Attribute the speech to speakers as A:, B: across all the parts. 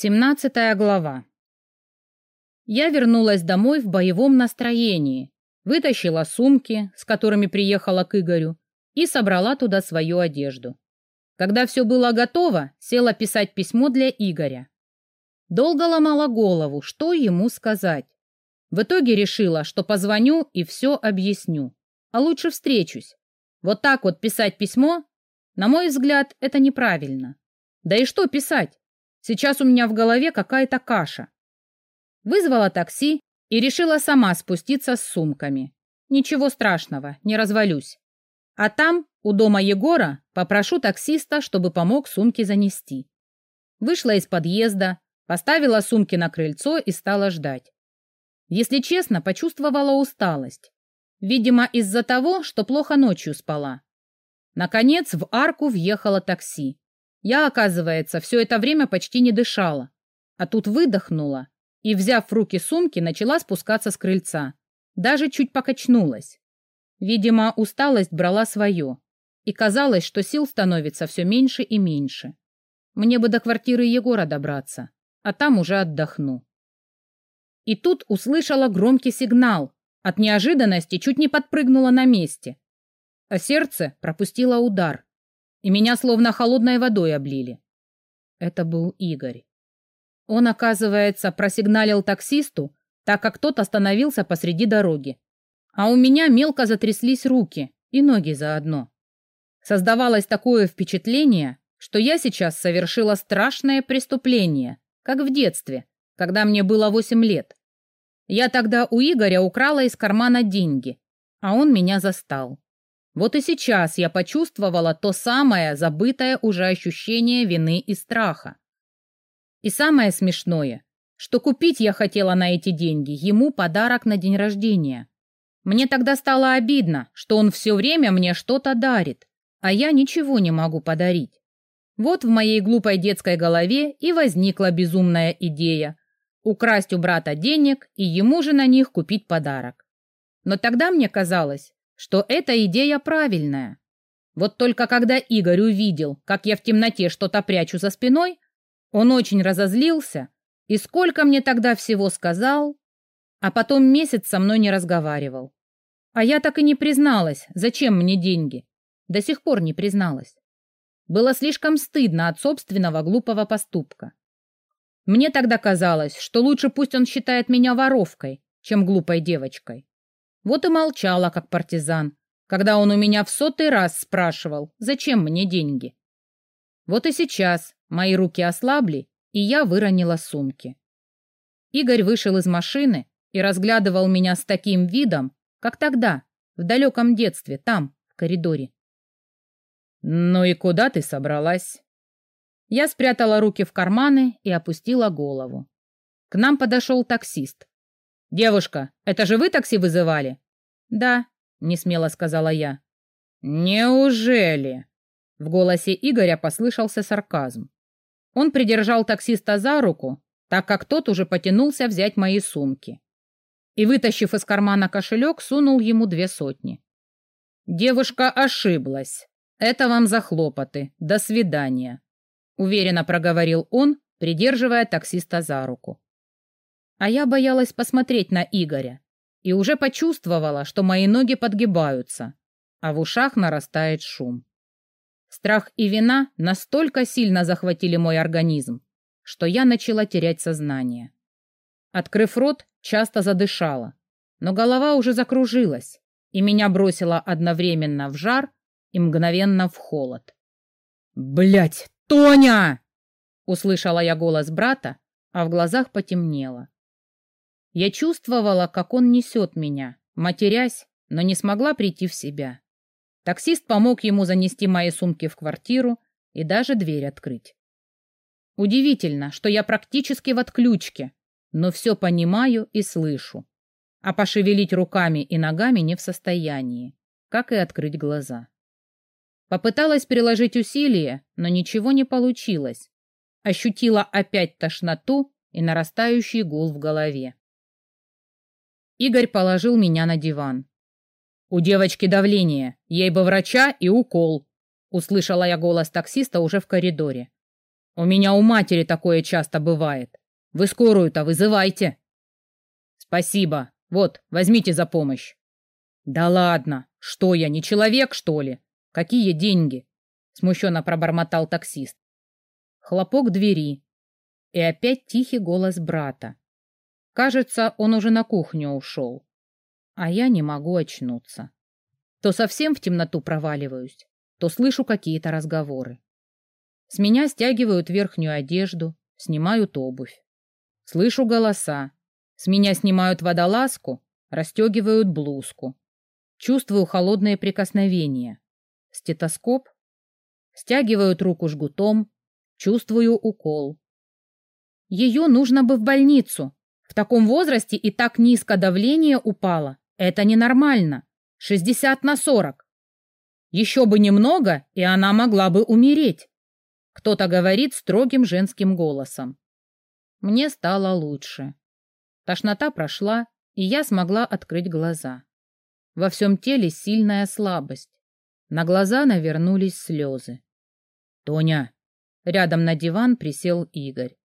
A: Семнадцатая глава. Я вернулась домой в боевом настроении, вытащила сумки, с которыми приехала к Игорю, и собрала туда свою одежду. Когда все было готово, села писать письмо для Игоря. Долго ломала голову, что ему сказать. В итоге решила, что позвоню и все объясню, а лучше встречусь. Вот так вот писать письмо, на мой взгляд, это неправильно. Да и что писать? Сейчас у меня в голове какая-то каша. Вызвала такси и решила сама спуститься с сумками. Ничего страшного, не развалюсь. А там, у дома Егора, попрошу таксиста, чтобы помог сумки занести. Вышла из подъезда, поставила сумки на крыльцо и стала ждать. Если честно, почувствовала усталость. Видимо, из-за того, что плохо ночью спала. Наконец в арку въехало такси. Я, оказывается, все это время почти не дышала, а тут выдохнула и, взяв в руки сумки, начала спускаться с крыльца. Даже чуть покачнулась. Видимо, усталость брала свое, и казалось, что сил становится все меньше и меньше. Мне бы до квартиры Егора добраться, а там уже отдохну. И тут услышала громкий сигнал, от неожиданности чуть не подпрыгнула на месте, а сердце пропустило удар и меня словно холодной водой облили. Это был Игорь. Он, оказывается, просигналил таксисту, так как тот остановился посреди дороги. А у меня мелко затряслись руки и ноги заодно. Создавалось такое впечатление, что я сейчас совершила страшное преступление, как в детстве, когда мне было восемь лет. Я тогда у Игоря украла из кармана деньги, а он меня застал. Вот и сейчас я почувствовала то самое забытое уже ощущение вины и страха. И самое смешное, что купить я хотела на эти деньги ему подарок на день рождения. Мне тогда стало обидно, что он все время мне что-то дарит, а я ничего не могу подарить. Вот в моей глупой детской голове и возникла безумная идея украсть у брата денег и ему же на них купить подарок. Но тогда мне казалось, что эта идея правильная. Вот только когда Игорь увидел, как я в темноте что-то прячу за спиной, он очень разозлился и сколько мне тогда всего сказал, а потом месяц со мной не разговаривал. А я так и не призналась, зачем мне деньги. До сих пор не призналась. Было слишком стыдно от собственного глупого поступка. Мне тогда казалось, что лучше пусть он считает меня воровкой, чем глупой девочкой. Вот и молчала, как партизан, когда он у меня в сотый раз спрашивал, зачем мне деньги. Вот и сейчас мои руки ослабли, и я выронила сумки. Игорь вышел из машины и разглядывал меня с таким видом, как тогда, в далеком детстве, там, в коридоре. «Ну и куда ты собралась?» Я спрятала руки в карманы и опустила голову. К нам подошел таксист. «Девушка, это же вы такси вызывали?» «Да», — несмело сказала я. «Неужели?» В голосе Игоря послышался сарказм. Он придержал таксиста за руку, так как тот уже потянулся взять мои сумки. И, вытащив из кармана кошелек, сунул ему две сотни. «Девушка ошиблась. Это вам за хлопоты. До свидания», — уверенно проговорил он, придерживая таксиста за руку. А я боялась посмотреть на Игоря и уже почувствовала, что мои ноги подгибаются, а в ушах нарастает шум. Страх и вина настолько сильно захватили мой организм, что я начала терять сознание. Открыв рот, часто задышала, но голова уже закружилась, и меня бросило одновременно в жар и мгновенно в холод. Блять, Тоня!» — услышала я голос брата, а в глазах потемнело. Я чувствовала, как он несет меня, матерясь, но не смогла прийти в себя. Таксист помог ему занести мои сумки в квартиру и даже дверь открыть. Удивительно, что я практически в отключке, но все понимаю и слышу, а пошевелить руками и ногами не в состоянии, как и открыть глаза. Попыталась приложить усилия, но ничего не получилось. Ощутила опять тошноту и нарастающий гул в голове. Игорь положил меня на диван. «У девочки давление, ей бы врача и укол», — услышала я голос таксиста уже в коридоре. У меня у матери такое часто бывает. Вы скорую-то вызывайте. Спасибо. Вот, возьмите за помощь. Да ладно. Что я, не человек, что ли? Какие деньги? Смущенно пробормотал таксист. Хлопок двери. И опять тихий голос брата. Кажется, он уже на кухню ушел. А я не могу очнуться. То совсем в темноту проваливаюсь, то слышу какие-то разговоры. С меня стягивают верхнюю одежду, снимают обувь. Слышу голоса. С меня снимают водолазку, расстегивают блузку. Чувствую холодные прикосновения. Стетоскоп. Стягивают руку жгутом. Чувствую укол. Ее нужно бы в больницу. В таком возрасте и так низко давление упало. Это ненормально. 60 на 40. Еще бы немного, и она могла бы умереть. Кто-то говорит строгим женским голосом. Мне стало лучше. Тошнота прошла, и я смогла открыть глаза. Во всем теле сильная слабость. На глаза навернулись слезы. «Тоня!» Рядом на диван присел Игорь.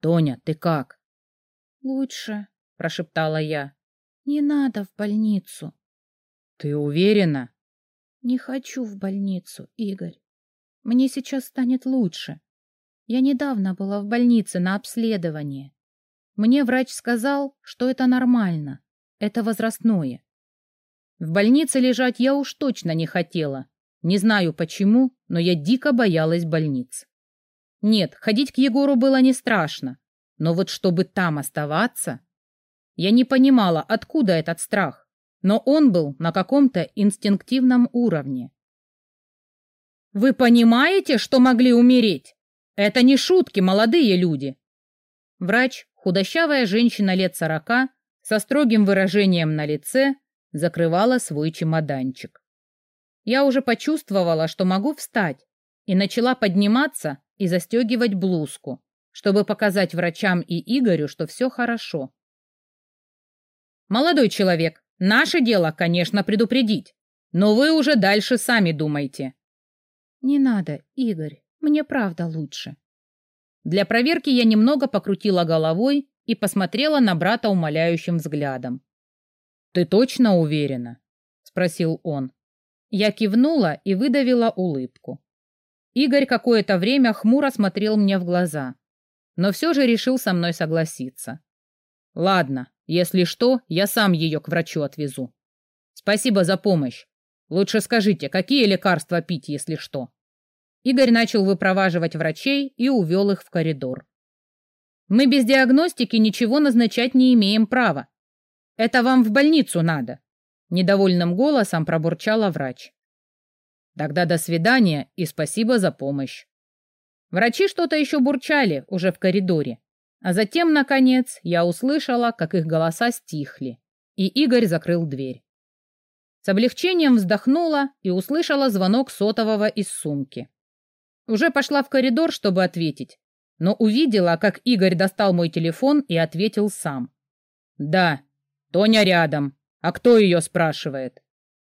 A: «Тоня, ты как?»
B: «Лучше», — прошептала я. «Не надо в больницу».
A: «Ты уверена?»
B: «Не хочу в больницу, Игорь. Мне сейчас станет лучше. Я недавно была в больнице на обследовании. Мне врач сказал, что это нормально, это возрастное. В больнице лежать я уж точно не хотела. Не знаю почему, но я дико боялась больниц. Нет, ходить к Егору было не страшно, но вот чтобы там оставаться... Я не понимала, откуда этот страх но он был на каком-то инстинктивном уровне. «Вы понимаете, что могли умереть? Это не шутки, молодые люди!» Врач, худощавая женщина лет сорока, со строгим выражением на лице, закрывала свой чемоданчик. Я уже почувствовала, что могу встать, и начала подниматься и застегивать блузку, чтобы показать врачам и Игорю, что все хорошо. «Молодой человек, Наше дело, конечно, предупредить, но вы уже дальше сами думайте. Не надо, Игорь, мне правда лучше.
A: Для проверки я немного покрутила головой и посмотрела на брата умоляющим взглядом. Ты точно уверена? спросил он. Я кивнула и выдавила улыбку. Игорь какое-то время хмуро смотрел мне в глаза, но все же решил со мной согласиться. Ладно, если что, я сам ее к врачу отвезу. Спасибо за помощь. Лучше скажите, какие лекарства пить, если что?» Игорь начал выпроваживать врачей и увел их в коридор. «Мы без диагностики ничего назначать не имеем права. Это вам в больницу надо», — недовольным голосом пробурчала врач. «Тогда до свидания и спасибо за помощь». Врачи что-то еще бурчали уже в коридоре, а затем, наконец, я услышала, как их голоса стихли, и Игорь закрыл дверь. С облегчением вздохнула и услышала звонок сотового из сумки. Уже пошла в коридор, чтобы ответить, но увидела, как Игорь достал мой телефон и ответил сам. «Да, Тоня рядом. А кто ее спрашивает?»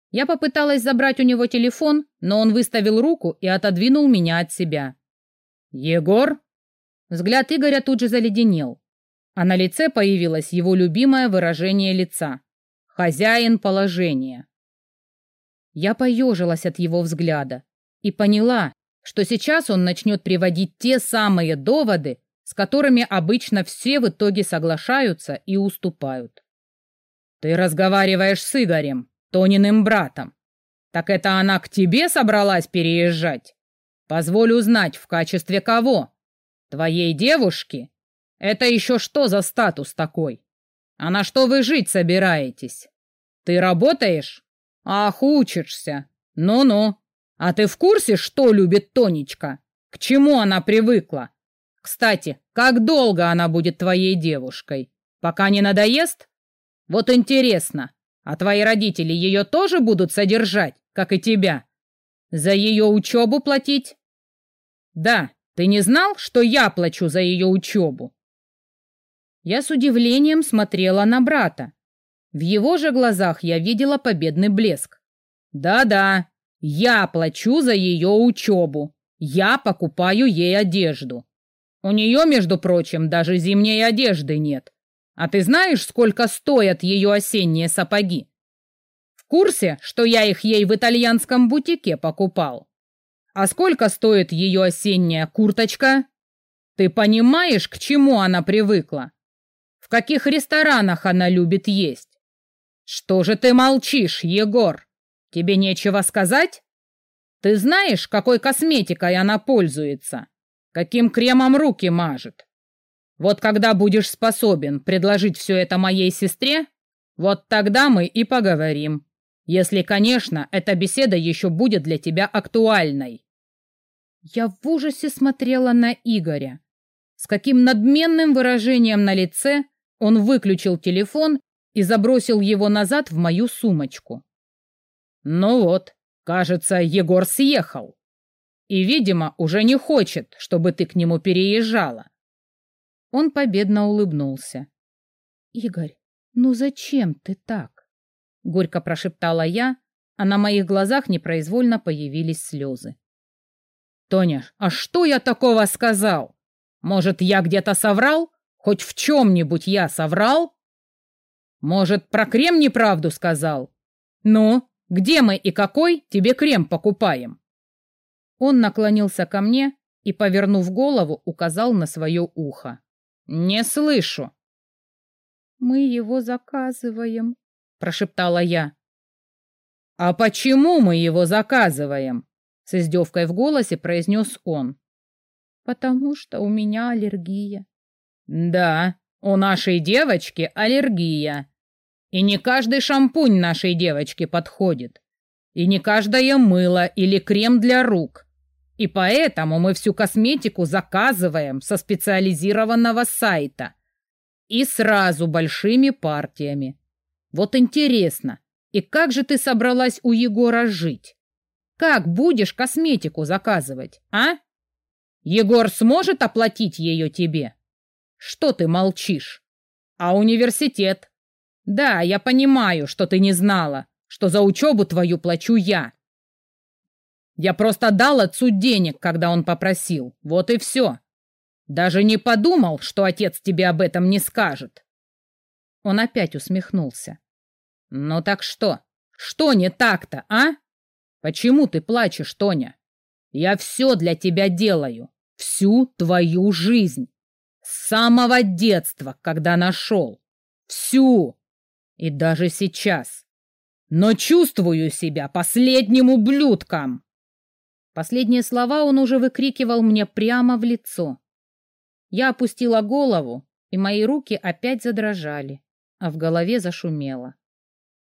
A: Я попыталась забрать у него телефон, но он выставил руку и отодвинул меня от себя. «Егор?» Взгляд Игоря тут же заледенел, а на лице появилось его любимое выражение лица — хозяин положения. Я поежилась от его взгляда и поняла, что сейчас он начнет приводить те самые доводы, с которыми обычно все в итоге соглашаются и уступают. «Ты разговариваешь с Игорем, Тониным братом. Так это она к тебе собралась переезжать? Позволь узнать, в качестве кого?» Твоей девушки? Это еще что за статус такой? А на что вы жить собираетесь? Ты работаешь? Ах, учишься. Ну-ну. А ты в курсе, что любит Тонечка? К чему она привыкла? Кстати, как долго она будет твоей девушкой? Пока не надоест? Вот интересно, а твои родители ее тоже будут содержать, как и тебя? За ее учебу платить? Да, ты не знал, что я плачу за ее учебу?» Я с удивлением смотрела на брата. В его же глазах я видела победный блеск. «Да-да, я плачу за ее учебу. Я покупаю ей одежду. У нее, между прочим, даже зимней одежды нет. А ты знаешь, сколько стоят ее осенние сапоги? В курсе, что я их ей в итальянском бутике покупал? А сколько стоит ее осенняя курточка? Ты понимаешь, к чему она привыкла? В каких ресторанах она любит есть? Что же ты молчишь, Егор? Тебе нечего сказать? Ты знаешь, какой косметикой она пользуется? Каким кремом руки мажет? Вот когда будешь способен предложить все это моей сестре, вот тогда мы и поговорим. Если, конечно, эта беседа еще будет для тебя актуальной. Я в ужасе смотрела на Игоря. С каким надменным выражением на лице он выключил телефон и забросил его назад в мою сумочку. Ну вот, кажется, Егор съехал. И, видимо, уже не хочет, чтобы ты к нему переезжала. Он победно улыбнулся. «Игорь, ну зачем ты так?» — горько прошептала я, а на моих глазах непроизвольно появились слезы. «Тоня, а что я такого сказал? Может, я где-то соврал? Хоть в чем-нибудь я соврал? Может, про крем неправду сказал? Ну, где мы и какой тебе крем покупаем?» Он наклонился ко мне и, повернув голову, указал на свое ухо. «Не слышу». «Мы его заказываем», — прошептала я. «А почему мы его заказываем?» С издевкой в голосе произнес он. «Потому что у меня аллергия». «Да, у нашей девочки аллергия. И не каждый шампунь нашей девочке подходит. И не каждое мыло или крем для рук. И поэтому мы всю косметику заказываем со специализированного сайта. И сразу большими партиями. Вот интересно, и как же ты собралась у Егора жить? Как будешь косметику заказывать, а? Егор сможет оплатить ее тебе? Что ты молчишь? А университет? Да, я понимаю, что ты не знала, что за учебу твою плачу я. Я просто дал отцу денег, когда он попросил. Вот и все. Даже не подумал, что отец тебе об этом не скажет. Он опять усмехнулся. Ну так что? Что не так-то, а? Почему ты плачешь, Тоня? Я все для тебя делаю. Всю твою жизнь. С самого детства, когда нашел. Всю и даже сейчас. Но чувствую себя последним ублюдком. Последние слова он уже выкрикивал мне прямо в лицо. Я опустила голову, и мои руки опять задрожали, а в голове зашумело.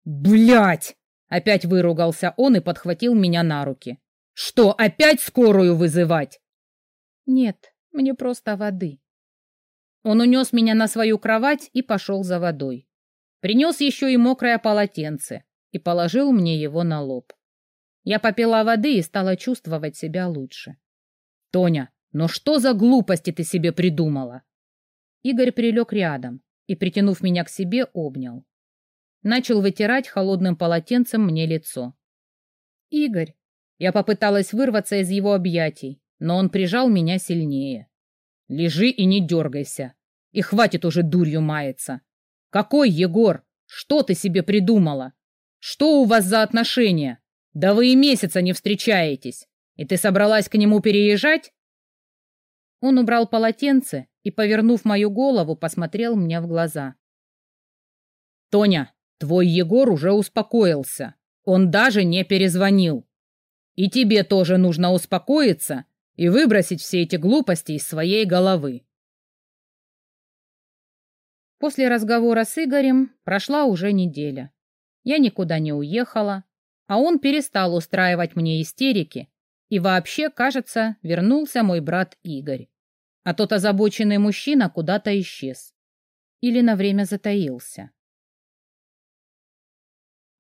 A: Блять! Опять выругался он и подхватил меня на руки. Что, опять скорую вызывать? Нет, мне просто воды. Он унес меня на свою кровать и пошел за водой. Принес еще и мокрое полотенце и положил мне его на лоб. Я попила воды и стала чувствовать себя лучше. «Тоня, ну что за глупости ты себе придумала?» Игорь прилег рядом и, притянув меня к себе, обнял. Начал вытирать холодным полотенцем мне лицо. «Игорь!» Я попыталась вырваться из его объятий, но он прижал меня сильнее. «Лежи и не дергайся, и хватит уже дурью маяться. «Какой Егор? Что ты себе придумала? Что у вас за отношения? Да вы и месяца не встречаетесь. И ты собралась к нему переезжать?» Он убрал полотенце и, повернув мою голову, посмотрел мне в глаза. «Тоня, твой Егор уже успокоился. Он даже не перезвонил. И тебе тоже нужно успокоиться и выбросить все эти глупости из своей головы. После разговора с Игорем прошла уже неделя. Я никуда не уехала, а он перестал устраивать мне истерики, и вообще, кажется, вернулся мой брат Игорь. А тот озабоченный мужчина куда-то исчез. Или на время затаился.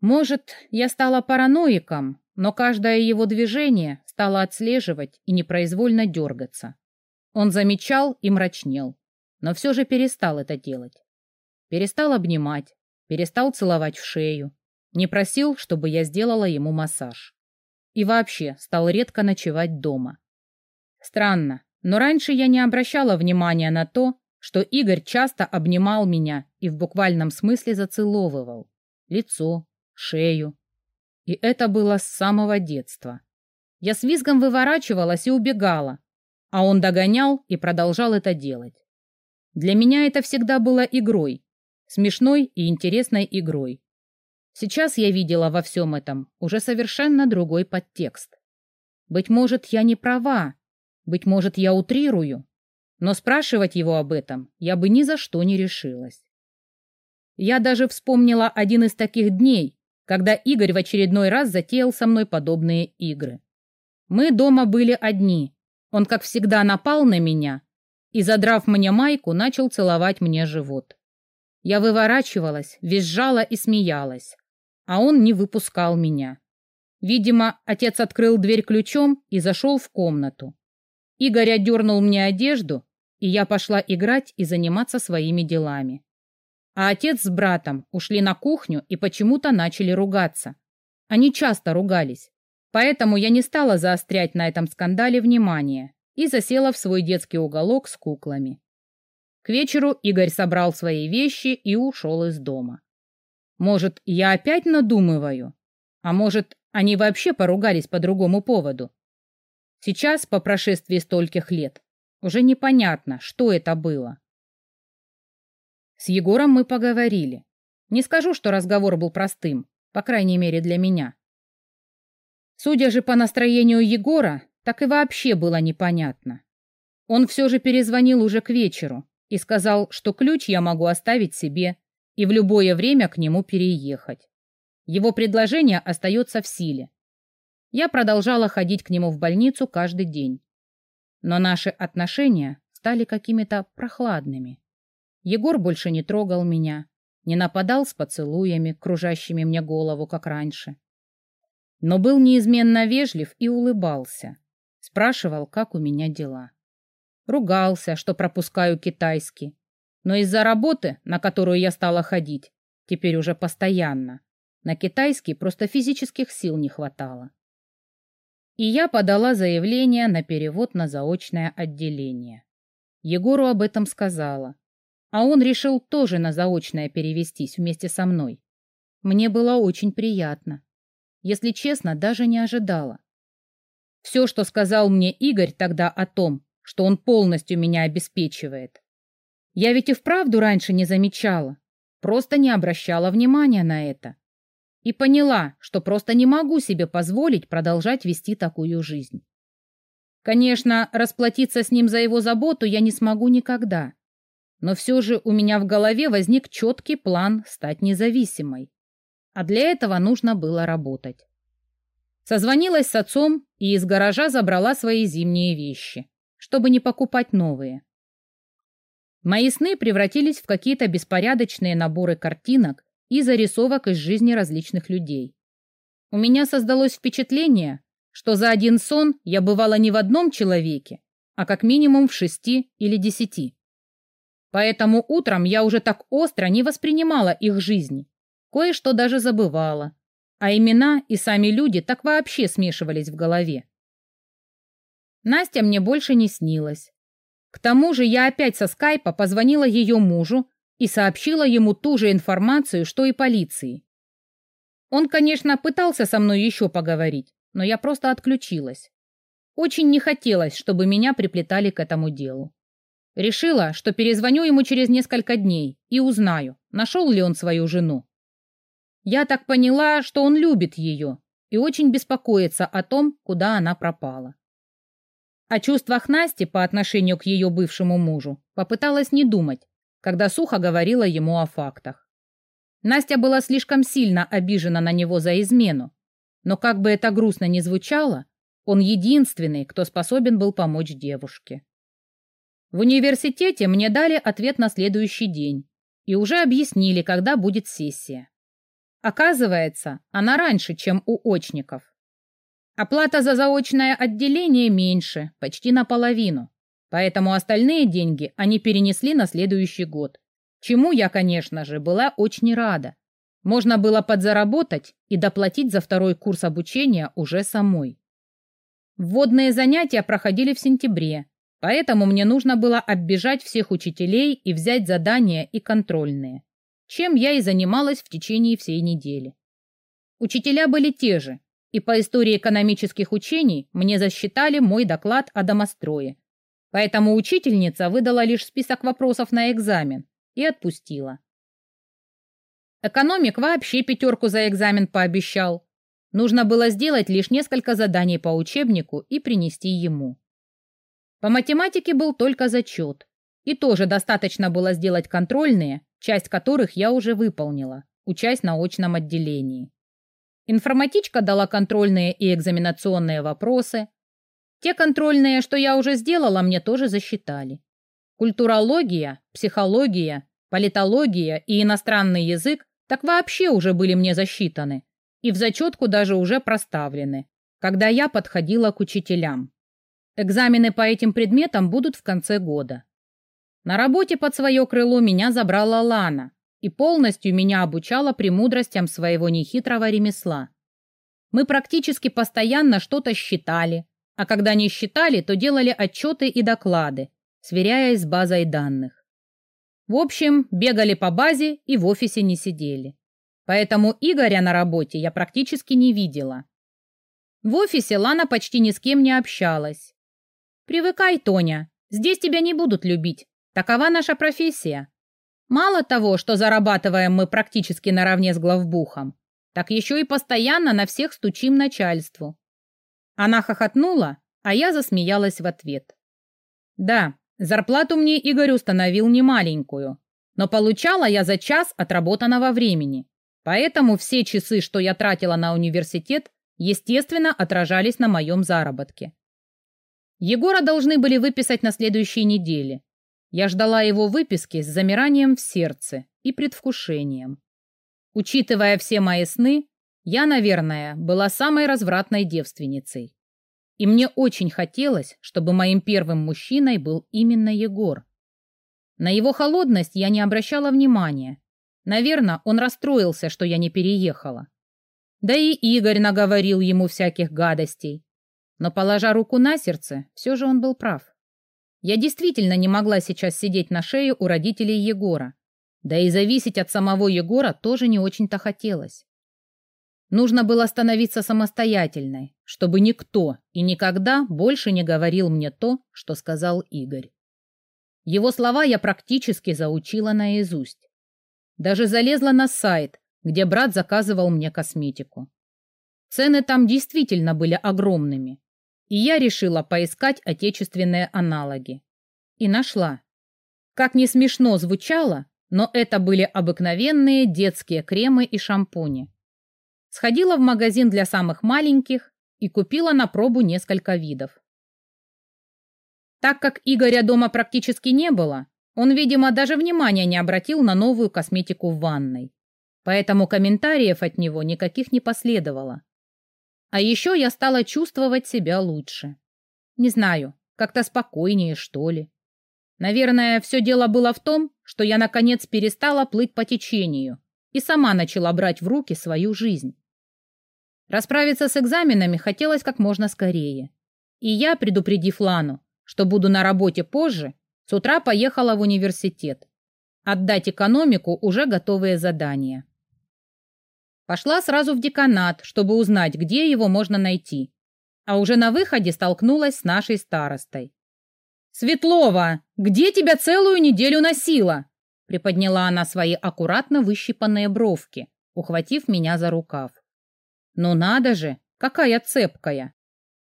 A: Может, я стала параноиком, но каждое его движение стало отслеживать и непроизвольно дергаться. Он замечал и мрачнел, но все же перестал это делать. Перестал обнимать, перестал целовать в шею, не просил, чтобы я сделала ему массаж. И вообще стал редко ночевать дома. Странно, Но раньше я не обращала внимания на то, что Игорь часто обнимал меня и в буквальном смысле зацеловывал. Лицо, шею. И это было с самого детства. Я с визгом выворачивалась и убегала, а он догонял и продолжал это делать. Для меня это всегда было игрой, смешной и интересной игрой. Сейчас я видела во всем этом уже совершенно другой подтекст. Быть может, я не права, быть может, я утрирую, но спрашивать его об этом я бы ни за что не решилась. Я даже вспомнила один из таких дней, когда Игорь в очередной раз затеял со мной подобные игры. Мы дома были одни. Он, как всегда, напал на меня и, задрав мне майку, начал целовать мне живот. Я выворачивалась, визжала и смеялась, а он не выпускал меня. Видимо, отец открыл дверь ключом и зашел в комнату. Игорь одернул мне одежду, и я пошла играть и заниматься своими делами. А отец с братом ушли на кухню и почему-то начали ругаться. Они часто ругались, поэтому я не стала заострять на этом скандале внимание и засела в свой детский уголок с куклами. К вечеру Игорь собрал свои вещи и ушел из дома. Может, я опять надумываю? А может, они вообще поругались по другому поводу? Сейчас, по прошествии стольких лет, уже непонятно, что это было. С Егором мы поговорили. Не скажу, что разговор был простым, по крайней мере для меня. Судя же по настроению Егора, так и вообще было непонятно. Он все же перезвонил уже к вечеру и сказал, что ключ я могу оставить себе и в любое время к нему переехать. Его предложение остается в силе. Я продолжала ходить к нему в больницу каждый день. Но наши отношения стали какими-то прохладными. Егор больше не трогал меня, не нападал с поцелуями, кружащими мне голову, как раньше. Но был неизменно вежлив и улыбался. Спрашивал, как у меня дела. Ругался, что пропускаю китайский. Но из-за работы, на которую я стала ходить, теперь уже постоянно, на китайский просто физических сил не хватало. И я подала заявление на перевод на заочное отделение. Егору об этом сказала, а он решил тоже на заочное перевестись вместе со мной. Мне было очень приятно. Если честно, даже не ожидала. Все, что сказал мне Игорь тогда о том, что он полностью меня обеспечивает. Я ведь и вправду раньше не замечала, просто не обращала внимания на это. И поняла, что просто не могу себе позволить продолжать вести такую жизнь. Конечно, расплатиться с ним за его заботу я не смогу никогда. Но все же у меня в голове возник четкий план стать независимой. А для этого нужно было работать. Созвонилась с отцом и из гаража забрала свои зимние вещи, чтобы не покупать новые. Мои сны превратились в какие-то беспорядочные наборы картинок и зарисовок из жизни различных людей. У меня создалось впечатление, что за один сон я бывала не в одном человеке, а как минимум в шести или десяти. Поэтому утром я уже так остро не воспринимала их жизни, кое-что даже забывала, а имена и сами люди так вообще смешивались в голове. Настя мне больше не снилась. К тому же я опять со скайпа позвонила ее мужу и сообщила ему ту же информацию, что и полиции. Он, конечно, пытался со мной еще поговорить, но я просто отключилась. Очень не хотелось, чтобы меня приплетали к этому делу. Решила, что перезвоню ему через несколько дней и узнаю, нашел ли он свою жену. Я так поняла, что он любит ее и очень беспокоится о том, куда она пропала. О чувствах Насти по отношению к ее бывшему мужу попыталась не думать, когда сухо говорила ему о фактах. Настя была слишком сильно обижена на него за измену, но как бы это грустно ни звучало, он единственный, кто способен был помочь девушке. В университете мне дали ответ на следующий день и уже объяснили, когда будет сессия. Оказывается, она раньше, чем у очников. Оплата за заочное отделение меньше, почти наполовину, поэтому остальные деньги они перенесли на следующий год, чему я, конечно же, была очень рада. Можно было подзаработать и доплатить за второй курс обучения уже самой. Вводные занятия проходили в сентябре, Поэтому мне нужно было оббежать всех учителей и взять задания и контрольные, чем я и занималась в течение всей недели. Учителя были те же, и по истории экономических учений мне засчитали мой доклад о домострое. Поэтому учительница выдала лишь список вопросов на экзамен и отпустила. Экономик вообще пятерку за экзамен пообещал. Нужно было сделать лишь несколько заданий по учебнику и принести ему. По математике был только зачет. И тоже достаточно было сделать контрольные, часть которых я уже выполнила, учась на очном отделении. Информатичка дала контрольные и экзаменационные вопросы. Те контрольные, что я уже сделала, мне тоже засчитали. Культурология, психология, политология и иностранный язык так вообще уже были мне засчитаны и в зачетку даже уже проставлены, когда я подходила к учителям. Экзамены по этим предметам будут в конце года. На работе под свое крыло меня забрала Лана и полностью меня обучала премудростям своего нехитрого ремесла. Мы практически постоянно что-то считали, а когда не считали, то делали отчеты и доклады, сверяясь с базой данных. В общем, бегали по базе и в офисе не сидели. Поэтому Игоря на работе я практически не видела. В офисе Лана почти ни с кем не общалась, Привыкай, Тоня, здесь тебя не будут любить. Такова наша профессия. Мало того, что зарабатываем мы практически наравне с главбухом, так еще и постоянно на всех стучим начальству. Она хохотнула, а я засмеялась в ответ. Да, зарплату мне Игорь установил немаленькую, но получала я за час отработанного времени, поэтому все часы, что я тратила на университет, естественно, отражались на моем заработке. Егора должны были выписать на следующей неделе. Я ждала его выписки с замиранием в сердце и предвкушением. Учитывая все мои сны, я, наверное, была самой развратной девственницей. И мне очень хотелось, чтобы моим первым мужчиной был именно Егор. На его холодность я не обращала внимания. Наверное, он расстроился, что я не переехала. Да и Игорь наговорил ему всяких гадостей. Но, положа руку на сердце, все же он был прав. Я действительно не могла сейчас сидеть на шее у родителей Егора. Да и зависеть от самого Егора тоже не очень-то хотелось. Нужно было становиться самостоятельной, чтобы никто и никогда больше не говорил мне то, что сказал Игорь. Его слова я практически заучила наизусть. Даже залезла на сайт, где брат заказывал мне косметику. Цены там действительно были огромными, и я решила поискать отечественные аналоги. И нашла. Как не смешно звучало, но это были обыкновенные детские кремы и шампуни. Сходила в магазин для самых маленьких и купила на пробу несколько видов. Так как Игоря дома практически не было, он, видимо, даже внимания не обратил на новую косметику в ванной. Поэтому комментариев от него никаких не последовало. А еще я стала чувствовать себя лучше. Не знаю, как-то спокойнее, что ли. Наверное, все дело было в том, что я, наконец, перестала плыть по течению и сама начала брать в руки свою жизнь. Расправиться с экзаменами хотелось как можно скорее. И я, предупредив Лану, что буду на работе позже, с утра поехала в университет. Отдать экономику уже готовые задания. Пошла сразу в деканат, чтобы узнать, где его можно найти. А уже на выходе столкнулась с нашей старостой. «Светлова, где тебя целую неделю носила?» Приподняла она свои аккуратно выщипанные бровки, ухватив меня за рукав. «Ну надо же, какая цепкая!»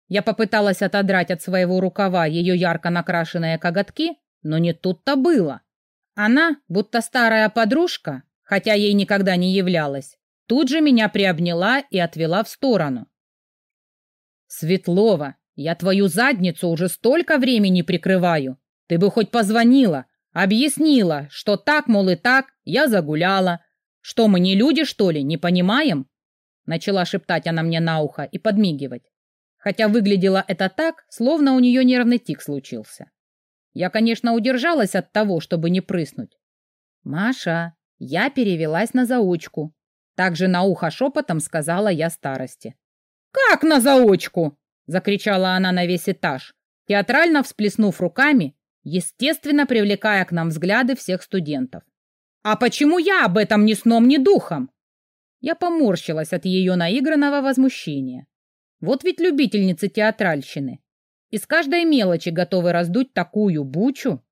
A: Я попыталась отодрать от своего рукава ее ярко накрашенные коготки, но не тут-то было. Она, будто старая подружка, хотя ей никогда не являлась, Тут же меня приобняла и отвела в сторону. «Светлова, я твою задницу уже столько времени прикрываю. Ты бы хоть позвонила, объяснила, что так, мол, и так, я загуляла. Что, мы не люди, что ли, не понимаем?» Начала шептать она мне на ухо и подмигивать. Хотя выглядело это так, словно у нее нервный тик случился. Я, конечно, удержалась от того, чтобы не прыснуть. «Маша, я перевелась на заочку. Также на ухо шепотом сказала я старости. «Как на заочку?» — закричала она на весь этаж. театрально всплеснув руками, естественно, привлекая к нам взгляды всех студентов. «А почему я об этом ни сном, ни духом?» Я поморщилась от ее наигранного возмущения. Вот ведь любительницы театральщины. Из каждой мелочи готовы раздуть такую бучу.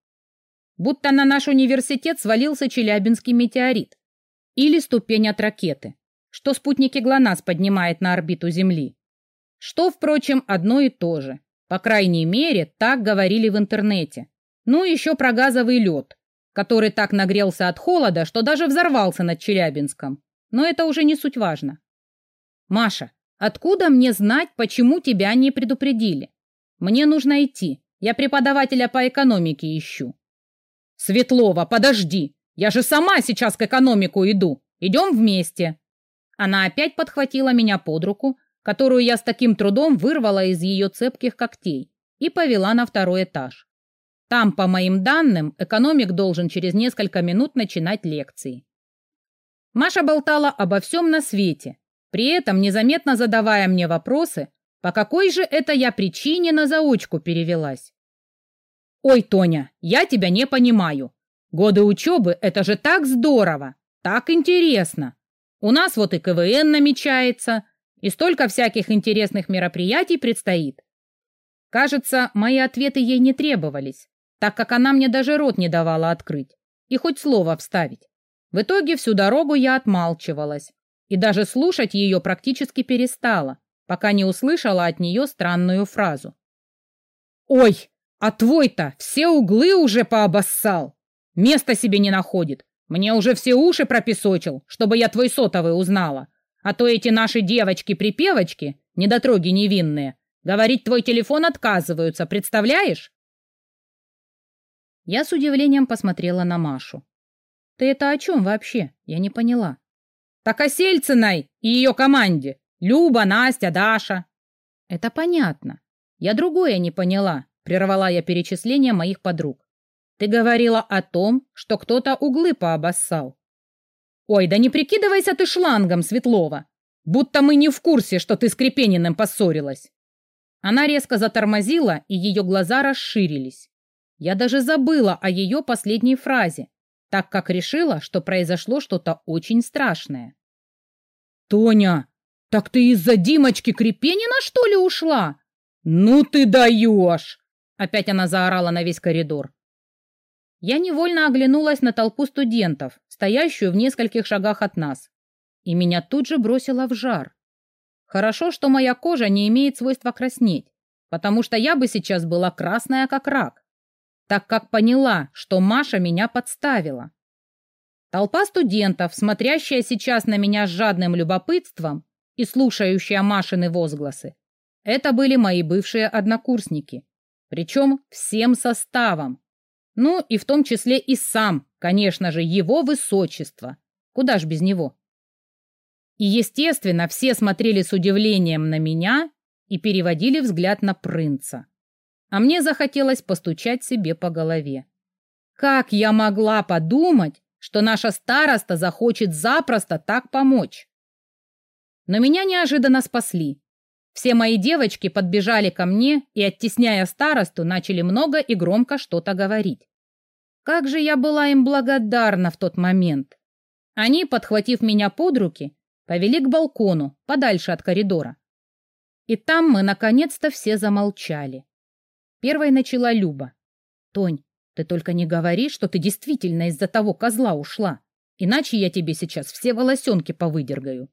A: Будто на наш университет свалился Челябинский метеорит. Или ступень от ракеты, что спутники ГЛОНАСС поднимает на орбиту Земли. Что, впрочем, одно и то же. По крайней мере, так говорили в интернете. Ну, еще про газовый лед, который так нагрелся от холода, что даже взорвался над Челябинском. Но это уже не суть важно. Маша, откуда мне знать, почему тебя не предупредили? Мне нужно идти. Я преподавателя по экономике ищу. Светлова, подожди. Я же сама сейчас к экономику иду. Идем вместе. Она опять подхватила меня под руку, которую я с таким трудом вырвала из ее цепких когтей, и повела на второй этаж. Там, по моим данным, экономик должен через несколько минут начинать лекции. Маша болтала обо всем на свете, при этом незаметно задавая мне вопросы, по какой же это я причине на заочку перевелась. «Ой, Тоня, я тебя не понимаю. Годы учебы — это же так здорово, так интересно. У нас вот и КВН намечается, и столько всяких интересных мероприятий предстоит. Кажется, мои ответы ей не требовались, так как она мне даже рот не давала открыть и хоть слово вставить. В итоге всю дорогу я отмалчивалась и даже слушать ее практически перестала, пока не услышала от нее странную фразу. «Ой, а твой-то все углы уже пообоссал! Места себе не находит! Мне уже все уши пропесочил, чтобы я твой сотовый узнала!» А то эти наши девочки-припевочки, недотроги невинные, говорить твой телефон отказываются, представляешь? Я с удивлением посмотрела на Машу. Ты это о чем вообще? Я не поняла. Так о Сельциной и ее команде. Люба, Настя, Даша. Это понятно. Я другое не поняла, прервала я перечисление моих подруг. Ты говорила о том, что кто-то углы пообоссал. «Ой, да не прикидывайся ты шлангом, Светлова! Будто мы не в курсе, что ты с Крепениным поссорилась!» Она резко затормозила, и ее глаза расширились. Я даже забыла о ее последней фразе, так как решила, что произошло что-то очень страшное. «Тоня, так ты из-за Димочки Крепенина, что ли, ушла? Ну ты даешь!» Опять она заорала на весь коридор. Я невольно оглянулась на толпу студентов, стоящую в нескольких шагах от нас, и меня тут же бросило в жар. Хорошо, что моя кожа не имеет свойства краснеть, потому что я бы сейчас была красная, как рак, так как поняла, что Маша меня подставила. Толпа студентов, смотрящая сейчас на меня с жадным любопытством и слушающая Машины возгласы, это были мои бывшие однокурсники, причем всем составом, ну, и в том числе и сам, конечно же, его высочество. Куда ж без него? И, естественно, все смотрели с удивлением на меня и переводили взгляд на принца. А мне захотелось постучать себе по голове. Как я могла подумать, что наша староста захочет запросто так помочь? Но меня неожиданно спасли. Все мои девочки подбежали ко мне и, оттесняя старосту, начали много и громко что-то говорить. Как же я была им благодарна в тот момент. Они, подхватив меня под руки, повели к балкону, подальше от коридора. И там мы наконец-то все замолчали. Первой начала Люба. «Тонь, ты только не говори, что ты действительно из-за того козла ушла, иначе я тебе сейчас все волосенки повыдергаю».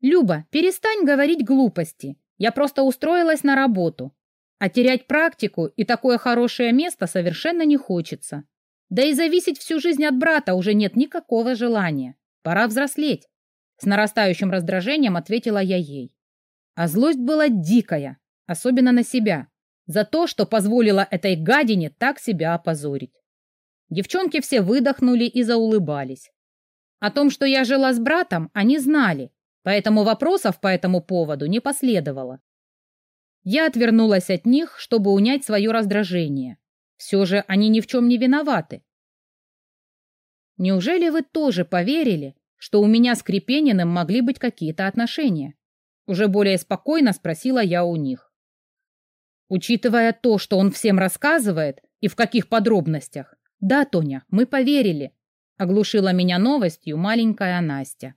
A: «Люба, перестань говорить глупости. Я просто устроилась на работу. А терять практику и такое хорошее место совершенно не хочется. Да и зависеть всю жизнь от брата уже нет никакого желания. Пора взрослеть. С нарастающим раздражением ответила я ей. А злость была дикая, особенно на себя, за то, что позволила этой гадине так себя опозорить. Девчонки все выдохнули и заулыбались. О том, что я жила с братом, они знали, поэтому вопросов по этому поводу не последовало. Я отвернулась от них, чтобы унять свое раздражение. Все же они ни в чем не виноваты. Неужели вы тоже поверили, что у меня с Крепениным могли быть какие-то отношения? Уже более спокойно спросила я у них. Учитывая то, что он всем рассказывает и в каких подробностях. Да, Тоня, мы поверили. Оглушила меня новостью маленькая Настя.